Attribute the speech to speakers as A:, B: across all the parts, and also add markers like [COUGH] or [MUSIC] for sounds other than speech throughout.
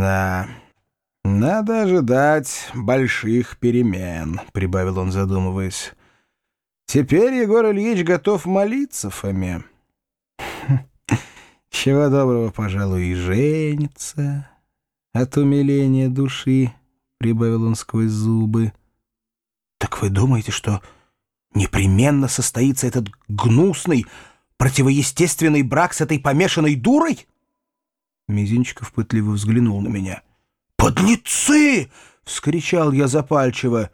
A: Да, надо ожидать больших перемен, прибавил он, задумываясь. Теперь Егор Ильич готов молиться Фоме. [LAUGHS] Чего доброго, пожалуй, и женится от умиления души, прибавил он сквозь зубы. Так вы думаете, что непременно состоится этот гнусный, противоестественный брак с этой помешанной дурой? Мизинчиков пытливо взглянул на меня. «Подлецы!» — вскричал я запальчиво.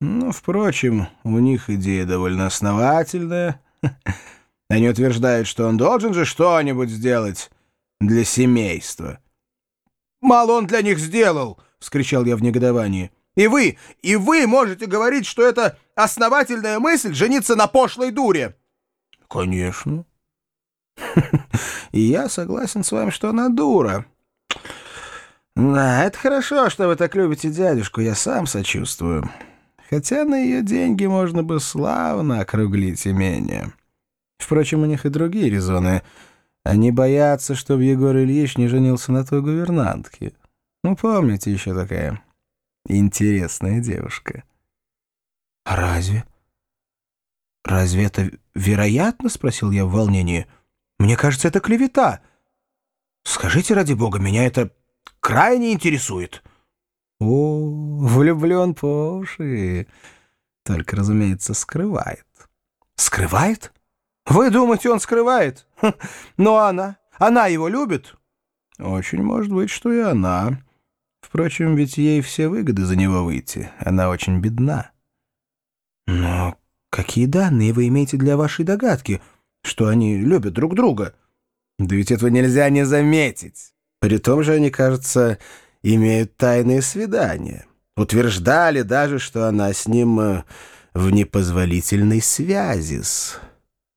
A: Ну, впрочем, у них идея довольно основательная. [LAUGHS] Они утверждают, что он должен же что-нибудь сделать для семейства. «Мало он для них сделал!» — вскричал я в негодовании. «И вы, и вы можете говорить, что это основательная мысль жениться на пошлой дуре!» «Конечно. И я согласен с вами, что она дура. Да, это хорошо, что вы так любите дядюшку, я сам сочувствую. Хотя на ее деньги можно бы славно округлить имение. Впрочем, у них и другие резоны. Они боятся, чтобы Егор Ильич не женился на той гувернантке. Ну, помните, еще такая интересная девушка. А разве? Разве это вероятно? — спросил я в волнении. Мне кажется, это клевета. Скажите, ради бога, меня это крайне интересует. — о, влюблен по уши. Только, разумеется, скрывает. Скрывает? Вы думаете, он скрывает? Но ну, она? Она его любит? Очень может быть, что и она. Впрочем, ведь ей все выгоды за него выйти. Она очень бедна. Но какие данные вы имеете для вашей догадки, что они любят друг друга? Да ведь этого нельзя не заметить. При том же они, кажется, имеют тайные свидания. Утверждали даже, что она с ним э, в непозволительной связи с...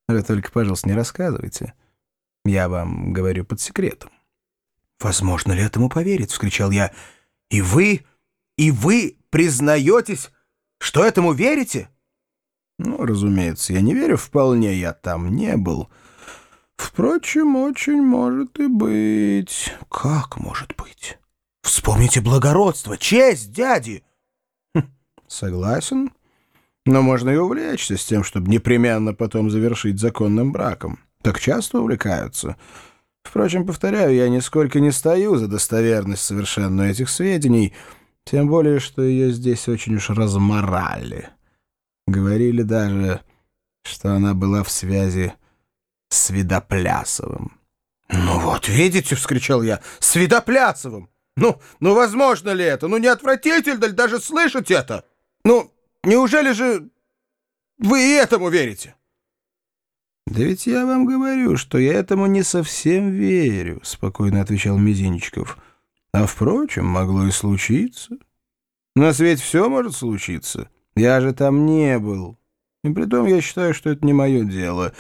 A: Вы только, пожалуйста, не рассказывайте. Я вам говорю под секретом. «Возможно ли этому поверить?» — вскричал я. «И вы, и вы признаетесь, что этому верите?» «Ну, разумеется, я не верю вполне, я там не был. Впрочем, очень может и быть». «Как может быть?» Вспомните благородство, честь дяди. Хм, согласен, но можно и увлечься с тем, чтобы непременно потом завершить законным браком. Так часто увлекаются. Впрочем, повторяю, я нисколько не стою за достоверность совершенно этих сведений, тем более, что ее здесь очень уж разморали. Говорили даже, что она была в связи с Видоплясовым. «Ну вот, видите!» — вскричал я. «С Видоплясовым!» Ну, ну возможно ли это? Ну не отвратительно ли даже слышать это? Ну, неужели же вы и этому верите? Да ведь я вам говорю, что я этому не совсем верю, спокойно отвечал Мизинчиков. А впрочем, могло и случиться. На свете все может случиться. Я же там не был. И притом я считаю, что это не мое дело.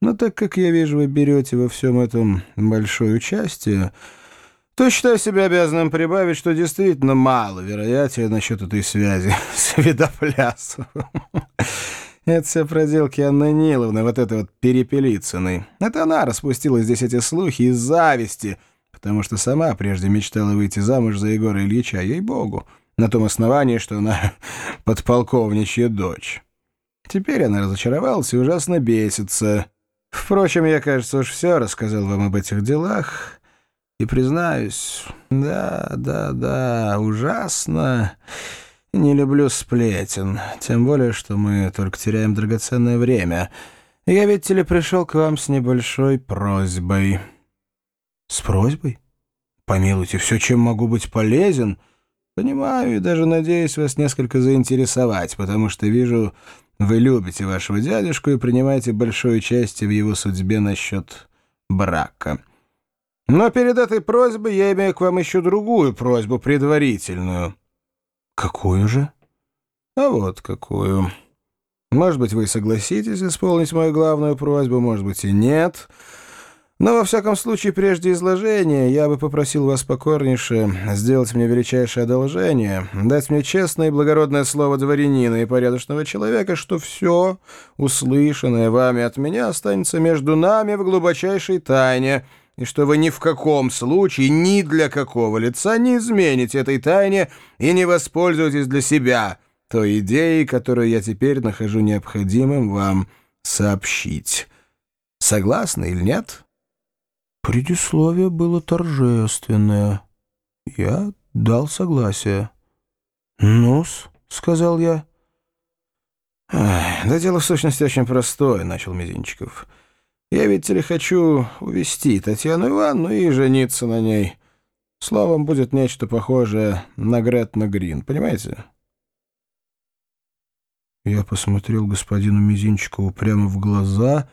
A: Но так как я вижу, вы берете во всем этом большое участие то считаю себя обязанным прибавить, что действительно мало вероятнее насчет этой связи [LAUGHS] с Видоплясовым. Это все проделки Анны Ниловны, вот этой вот Перепелицыной. Это она распустила здесь эти слухи из зависти, потому что сама прежде мечтала выйти замуж за Егора Ильича, ей-богу, на том основании, что она [LAUGHS] подполковничья дочь. Теперь она разочаровалась и ужасно бесится. Впрочем, я, кажется, уж все рассказал вам об этих делах. И признаюсь, да, да, да, ужасно. Не люблю сплетен, тем более, что мы только теряем драгоценное время. Я, видите ли, пришел к вам с небольшой просьбой. С просьбой? Помилуйте, все, чем могу быть полезен. Понимаю и даже надеюсь вас несколько заинтересовать, потому что вижу, вы любите вашего дядюшку и принимаете большое участие в его судьбе насчет брака. Но перед этой просьбой я имею к вам еще другую просьбу предварительную. Какую же? А вот какую. Может быть, вы согласитесь исполнить мою главную просьбу, может быть и нет. Но, во всяком случае, прежде изложения я бы попросил вас покорнейше сделать мне величайшее одолжение, дать мне честное и благородное слово дворянина и порядочного человека, что все, услышанное вами от меня, останется между нами в глубочайшей тайне — и что вы ни в каком случае ни для какого лица не измените этой тайне и не воспользуетесь для себя той идеей, которую я теперь нахожу необходимым вам сообщить. Согласны или нет?»
B: Предисловие было торжественное. Я дал согласие. «Ну-с», — сказал я.
A: «Да дело в сущности очень простое», — начал Мизинчиков. «Я, видите ли, хочу увести Татьяну Ивановну и жениться на ней. Словом, будет нечто похожее на Гретна Грин, понимаете?»
B: Я посмотрел господину Мизинчикову прямо в глаза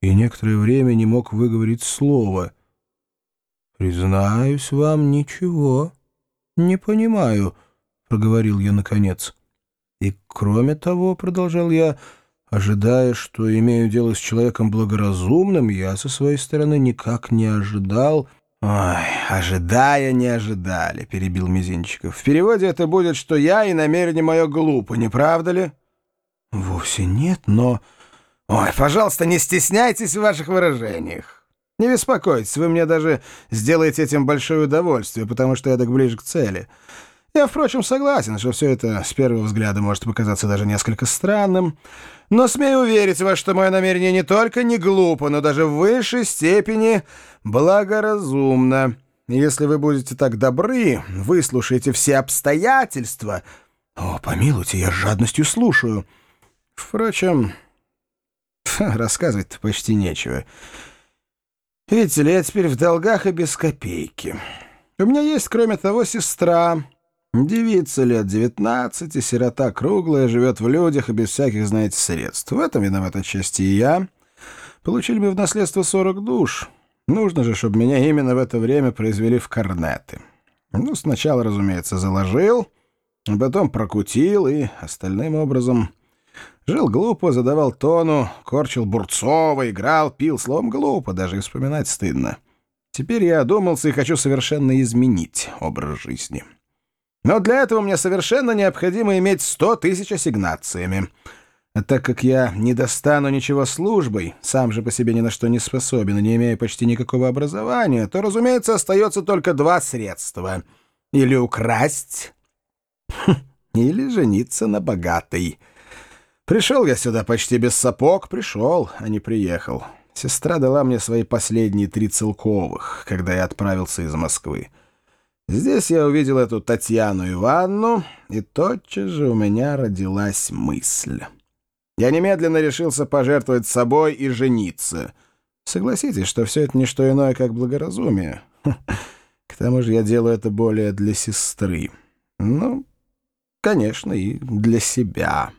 B: и некоторое время не мог выговорить слово. «Признаюсь вам, ничего не понимаю», — проговорил я наконец. «И кроме того, — продолжал я, — ожидая, что имею дело с человеком благоразумным, я со своей стороны никак не ожидал...»
A: «Ой, ожидая не ожидали», — перебил Мизинчиков. «В переводе это будет, что я и намерение мое глупо, не правда ли?»
B: «Вовсе нет, но...»
A: «Ой, пожалуйста, не стесняйтесь в ваших выражениях. Не беспокойтесь, вы мне даже сделаете этим большое удовольствие, потому что я так ближе к цели. Я, впрочем, согласен, что все это с первого взгляда может показаться даже несколько странным, но смею уверить вас, что мое намерение не только не глупо, но даже в высшей степени благоразумно. Если вы будете так добры, выслушайте все обстоятельства.
B: О, помилуйте, я с жадностью слушаю».
A: Впрочем, [LAUGHS] рассказывать-то почти нечего. Видите ли, я теперь в долгах и без копейки. У меня есть, кроме того, сестра. Девица лет девятнадцати, сирота круглая, живет в людях и без всяких, знаете, средств. В этом виноват отчасти и я. Получили мы в наследство сорок душ. Нужно же, чтобы меня именно в это время произвели в корнеты. Ну, сначала, разумеется, заложил, потом прокутил и остальным образом Жил глупо, задавал тону, корчил Бурцова, играл, пил, словом, глупо, даже и вспоминать стыдно. Теперь я одумался и хочу совершенно изменить образ жизни. Но для этого мне совершенно необходимо иметь сто тысяч ассигнациями. А так как я не достану ничего службой, сам же по себе ни на что не способен не имея почти никакого образования, то, разумеется, остается только два средства. Или украсть, [LAUGHS] или жениться на богатой. Пришел я сюда почти без сапог, пришел, а не приехал. Сестра дала мне свои последние три целковых, когда я отправился из Москвы. Здесь я увидел эту Татьяну Ивановну, и тотчас же у меня родилась мысль. Я немедленно решился пожертвовать собой и жениться. Согласитесь, что все это не что иное, как благоразумие. [LAUGHS] К тому же я делаю это более для сестры. Ну, конечно, и для себя».